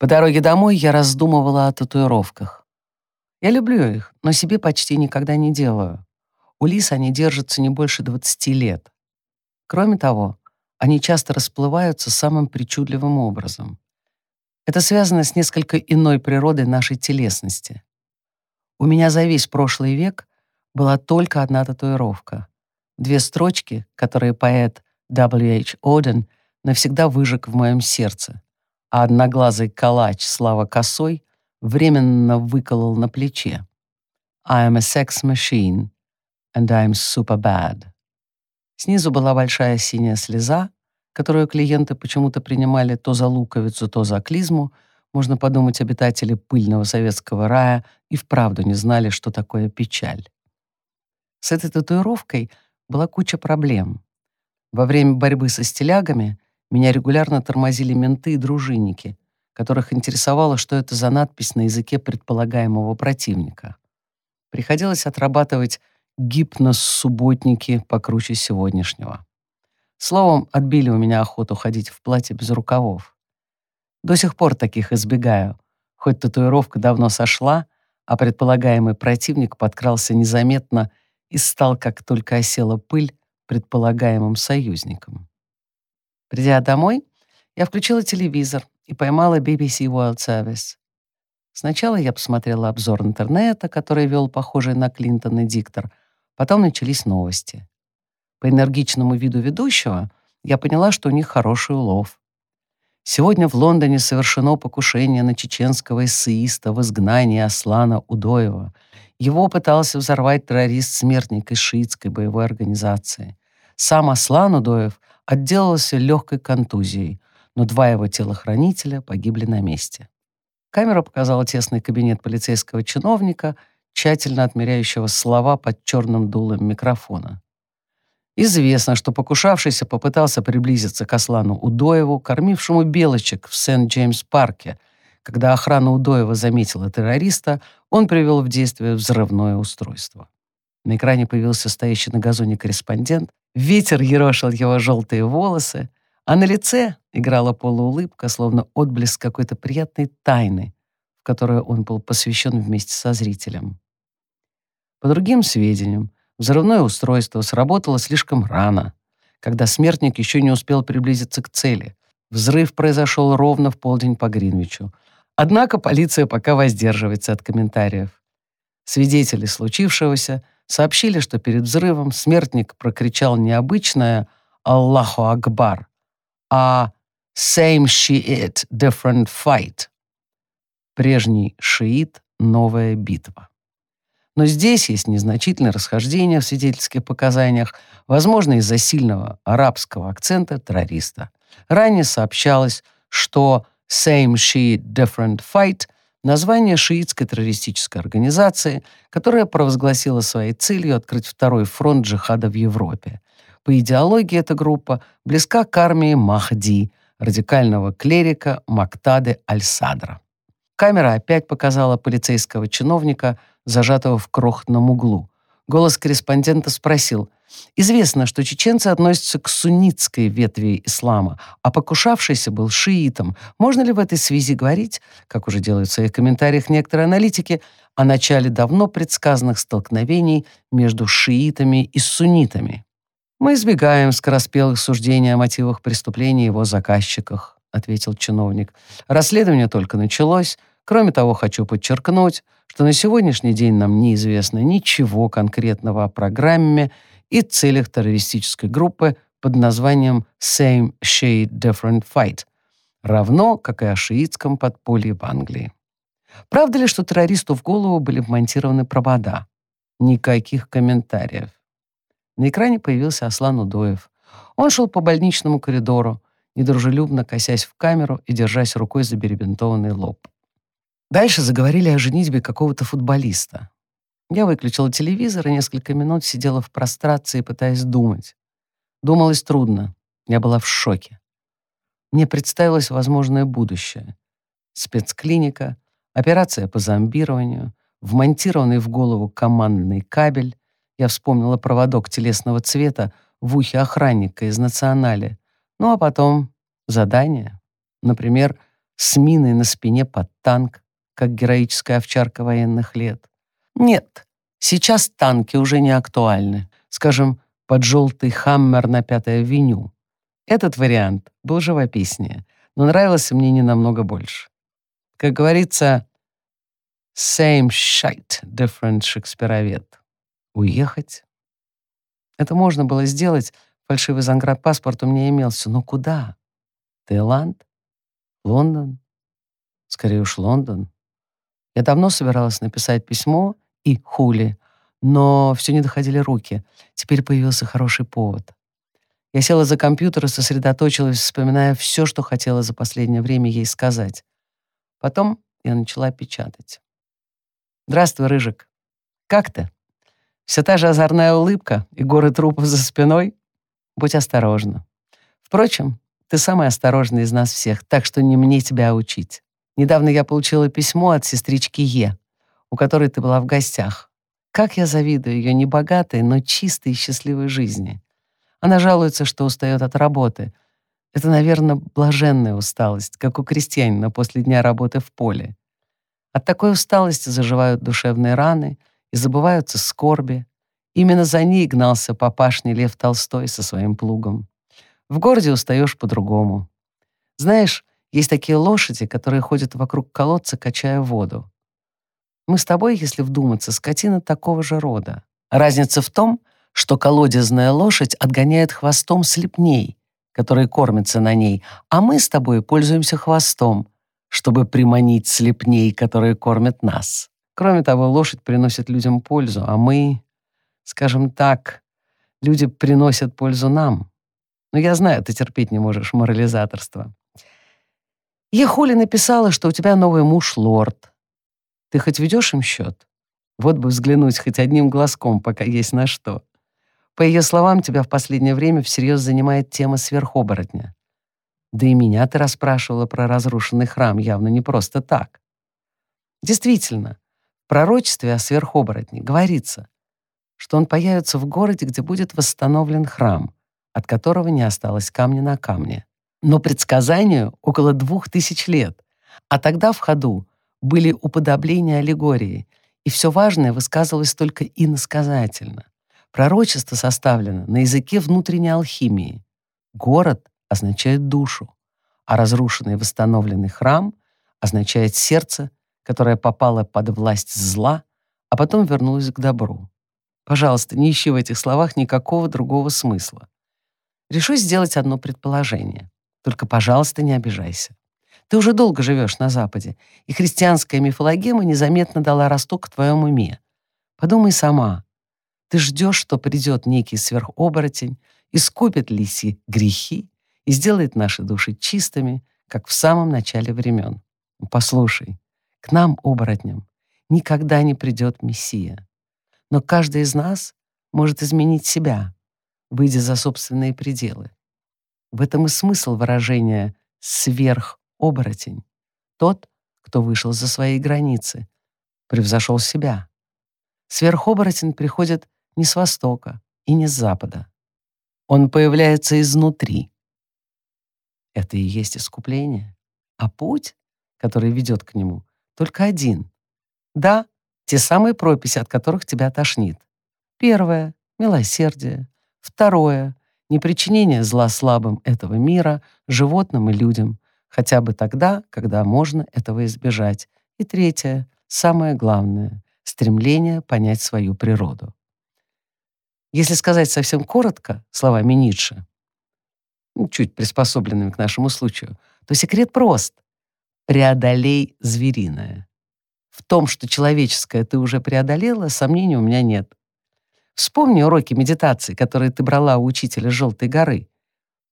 По дороге домой я раздумывала о татуировках. Я люблю их, но себе почти никогда не делаю. У лис они держатся не больше 20 лет. Кроме того, они часто расплываются самым причудливым образом. Это связано с несколько иной природой нашей телесности. У меня за весь прошлый век была только одна татуировка. Две строчки, которые поэт W.H. Оден навсегда выжег в моем сердце а одноглазый калач Слава Косой временно выколол на плече. «I am a sex machine, and I'm super bad». Снизу была большая синяя слеза, которую клиенты почему-то принимали то за луковицу, то за клизму. Можно подумать, обитатели пыльного советского рая и вправду не знали, что такое печаль. С этой татуировкой была куча проблем. Во время борьбы со стилягами — меня регулярно тормозили менты и дружинники, которых интересовало, что это за надпись на языке предполагаемого противника. Приходилось отрабатывать гипноз-субботники покруче сегодняшнего. Словом, отбили у меня охоту ходить в платье без рукавов. До сих пор таких избегаю, хоть татуировка давно сошла, а предполагаемый противник подкрался незаметно и стал, как только осела пыль, предполагаемым союзником. Придя домой, я включила телевизор и поймала BBC World Service. Сначала я посмотрела обзор интернета, который вел похожий на Клинтона диктор, потом начались новости. По энергичному виду ведущего я поняла, что у них хороший улов. Сегодня в Лондоне совершено покушение на чеченского эссеиста в изгнании Аслана Удоева. Его пытался взорвать террорист-смертник из шиитской боевой организации. Сам Аслан Удоев отделался легкой контузией, но два его телохранителя погибли на месте. Камера показала тесный кабинет полицейского чиновника, тщательно отмеряющего слова под черным дулом микрофона. Известно, что покушавшийся попытался приблизиться к Аслану Удоеву, кормившему белочек в Сент-Джеймс-парке. Когда охрана Удоева заметила террориста, он привел в действие взрывное устройство. На экране появился стоящий на газоне корреспондент, Ветер ерошил его желтые волосы, а на лице играла полуулыбка, словно отблеск какой-то приятной тайны, в которую он был посвящен вместе со зрителем. По другим сведениям, взрывное устройство сработало слишком рано, когда смертник еще не успел приблизиться к цели. Взрыв произошел ровно в полдень по Гринвичу. Однако полиция пока воздерживается от комментариев. Свидетели случившегося сообщили, что перед взрывом смертник прокричал необычное «Аллаху Акбар», а «Same shi'it, different fight» — прежний шиит, новая битва. Но здесь есть незначительное расхождение в свидетельских показаниях, возможно, из-за сильного арабского акцента террориста. Ранее сообщалось, что «same shi'it, different fight» — название шиитской террористической организации, которая провозгласила своей целью открыть второй фронт джихада в Европе. По идеологии эта группа близка к армии Махди, радикального клерика Мактады Аль-Садра. Камера опять показала полицейского чиновника, зажатого в крохотном углу. Голос корреспондента спросил, Известно, что чеченцы относятся к суннитской ветви ислама, а покушавшийся был шиитом. Можно ли в этой связи говорить, как уже делают в своих комментариях некоторые аналитики, о начале давно предсказанных столкновений между шиитами и суннитами? «Мы избегаем скороспелых суждений о мотивах преступления его заказчиках», ответил чиновник. «Расследование только началось. Кроме того, хочу подчеркнуть, что на сегодняшний день нам неизвестно ничего конкретного о программе и целях террористической группы под названием Same Shade Different Fight, равно как и о шиитском подполье в Англии. Правда ли, что террористу в голову были вмонтированы провода? Никаких комментариев. На экране появился Аслан Удоев. Он шел по больничному коридору, недружелюбно косясь в камеру и держась рукой за перебинтованный лоб. Дальше заговорили о женитьбе какого-то футболиста. Я выключила телевизор и несколько минут сидела в прострации, пытаясь думать. Думалось трудно. Я была в шоке. Мне представилось возможное будущее. Спецклиника, операция по зомбированию, вмонтированный в голову командный кабель. Я вспомнила проводок телесного цвета в ухе охранника из национали. Ну а потом задание. Например, с миной на спине под танк, как героическая овчарка военных лет. Нет, сейчас танки уже не актуальны. Скажем, под желтый «Хаммер» на Пятой авеню. Этот вариант был живописнее, но нравился мне не намного больше. Как говорится, same shit, different шекспировед. Уехать? Это можно было сделать, фальшивый загранпаспорт у меня имелся, но куда? Таиланд? Лондон? Скорее уж Лондон. Я давно собиралась написать письмо и хули, но все не доходили руки. Теперь появился хороший повод. Я села за компьютер и сосредоточилась, вспоминая все, что хотела за последнее время ей сказать. Потом я начала печатать. «Здравствуй, Рыжик. Как ты? Все та же озорная улыбка и горы трупов за спиной? Будь осторожна. Впрочем, ты самый осторожный из нас всех, так что не мне тебя учить. Недавно я получила письмо от сестрички Е, у которой ты была в гостях. Как я завидую ее небогатой, но чистой и счастливой жизни. Она жалуется, что устает от работы. Это, наверное, блаженная усталость, как у крестьянина после дня работы в поле. От такой усталости заживают душевные раны и забываются скорби. Именно за ней гнался папашний Лев Толстой со своим плугом. В городе устаешь по-другому. Знаешь, есть такие лошади, которые ходят вокруг колодца, качая воду. Мы с тобой, если вдуматься, скотина такого же рода. Разница в том, что колодезная лошадь отгоняет хвостом слепней, которые кормятся на ней, а мы с тобой пользуемся хвостом, чтобы приманить слепней, которые кормят нас. Кроме того, лошадь приносит людям пользу, а мы, скажем так, люди приносят пользу нам. Но я знаю, ты терпеть не можешь морализаторство. Я Холли написала, что у тебя новый муж лорд. Ты хоть ведешь им счет? Вот бы взглянуть хоть одним глазком, пока есть на что. По ее словам, тебя в последнее время всерьез занимает тема сверхоборотня. Да и меня ты расспрашивала про разрушенный храм явно не просто так. Действительно, в пророчестве о сверхоборотне говорится, что он появится в городе, где будет восстановлен храм, от которого не осталось камня на камне. Но предсказанию около двух тысяч лет, а тогда в ходу были уподобления аллегории, и все важное высказывалось только иносказательно. Пророчество составлено на языке внутренней алхимии. Город означает душу, а разрушенный и восстановленный храм означает сердце, которое попало под власть зла, а потом вернулось к добру. Пожалуйста, не ищи в этих словах никакого другого смысла. Решу сделать одно предположение. Только, пожалуйста, не обижайся. Ты уже долго живешь на Западе, и христианская мифологема незаметно дала росток в твоем уме. Подумай сама, ты ждешь, что придет некий сверхоборотень, искупит лиси грехи и сделает наши души чистыми, как в самом начале времен. Послушай, к нам, оборотням, никогда не придет Мессия. Но каждый из нас может изменить себя, выйдя за собственные пределы. В этом и смысл выражения «сверхоборотень». Тот, кто вышел за свои границы, превзошел себя. Сверхоборотень приходит не с востока и не с запада. Он появляется изнутри. Это и есть искупление. А путь, который ведет к нему, только один. Да, те самые прописи, от которых тебя тошнит. Первое — милосердие. Второе — непричинение зла слабым этого мира, животным и людям, хотя бы тогда, когда можно этого избежать. И третье, самое главное — стремление понять свою природу. Если сказать совсем коротко, словами Ницше, ну, чуть приспособленными к нашему случаю, то секрет прост. Преодолей звериное. В том, что человеческое ты уже преодолела, сомнений у меня нет. Вспомни уроки медитации, которые ты брала у учителя Желтой горы.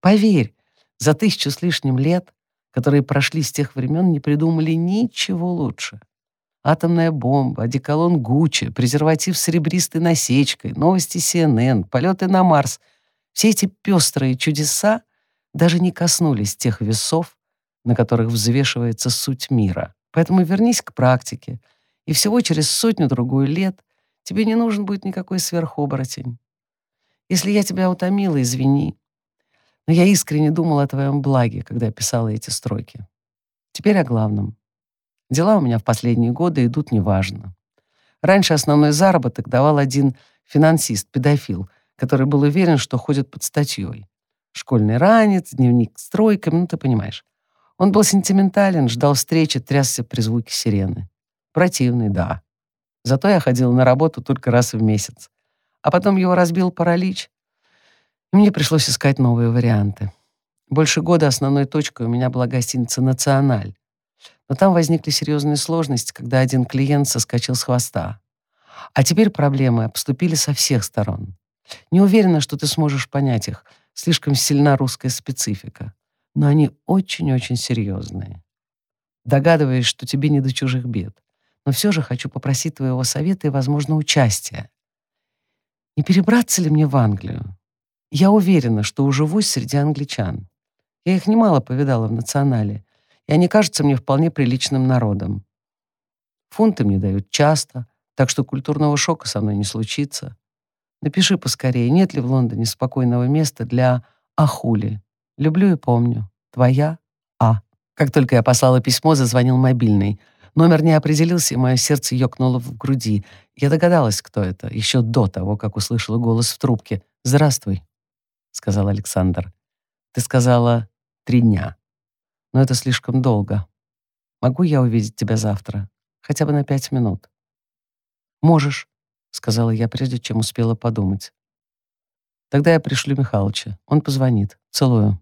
Поверь, за тысячу с лишним лет, которые прошли с тех времен, не придумали ничего лучше атомная бомба, одеколон Гуччи, презерватив с серебристой насечкой, новости CNN, полеты на Марс. Все эти пестрые чудеса даже не коснулись тех весов, на которых взвешивается суть мира. Поэтому вернись к практике, и всего через сотню-другую лет тебе не нужен будет никакой сверхоборотень. Если я тебя утомила, извини, но я искренне думала о твоем благе, когда писала эти строки. Теперь о главном. Дела у меня в последние годы идут неважно. Раньше основной заработок давал один финансист-педофил, который был уверен, что ходит под статьей. Школьный ранец, дневник с тройками, ну ты понимаешь. Он был сентиментален, ждал встречи, трясся при звуке сирены. Противный, да. Зато я ходил на работу только раз в месяц. А потом его разбил паралич, и мне пришлось искать новые варианты. Больше года основной точкой у меня была гостиница «Националь». Но там возникли серьезные сложности, когда один клиент соскочил с хвоста. А теперь проблемы обступили со всех сторон. Не уверена, что ты сможешь понять их. Слишком сильна русская специфика. Но они очень-очень серьезные. Догадываюсь, что тебе не до чужих бед. Но все же хочу попросить твоего совета и, возможно, участия. Не перебраться ли мне в Англию? Я уверена, что уживусь среди англичан. Я их немало повидала в национале, и они кажутся мне вполне приличным народом. Фунты мне дают часто, так что культурного шока со мной не случится. Напиши поскорее, нет ли в Лондоне спокойного места для Ахули. Люблю и помню. Твоя А. Как только я послала письмо, зазвонил мобильный. Номер не определился, и мое сердце ёкнуло в груди. Я догадалась, кто это, еще до того, как услышала голос в трубке. «Здравствуй», — сказал Александр. «Ты сказала три дня. Но это слишком долго. Могу я увидеть тебя завтра? Хотя бы на пять минут?» «Можешь», — сказала я, прежде чем успела подумать. «Тогда я пришлю Михалыча. Он позвонит. Целую».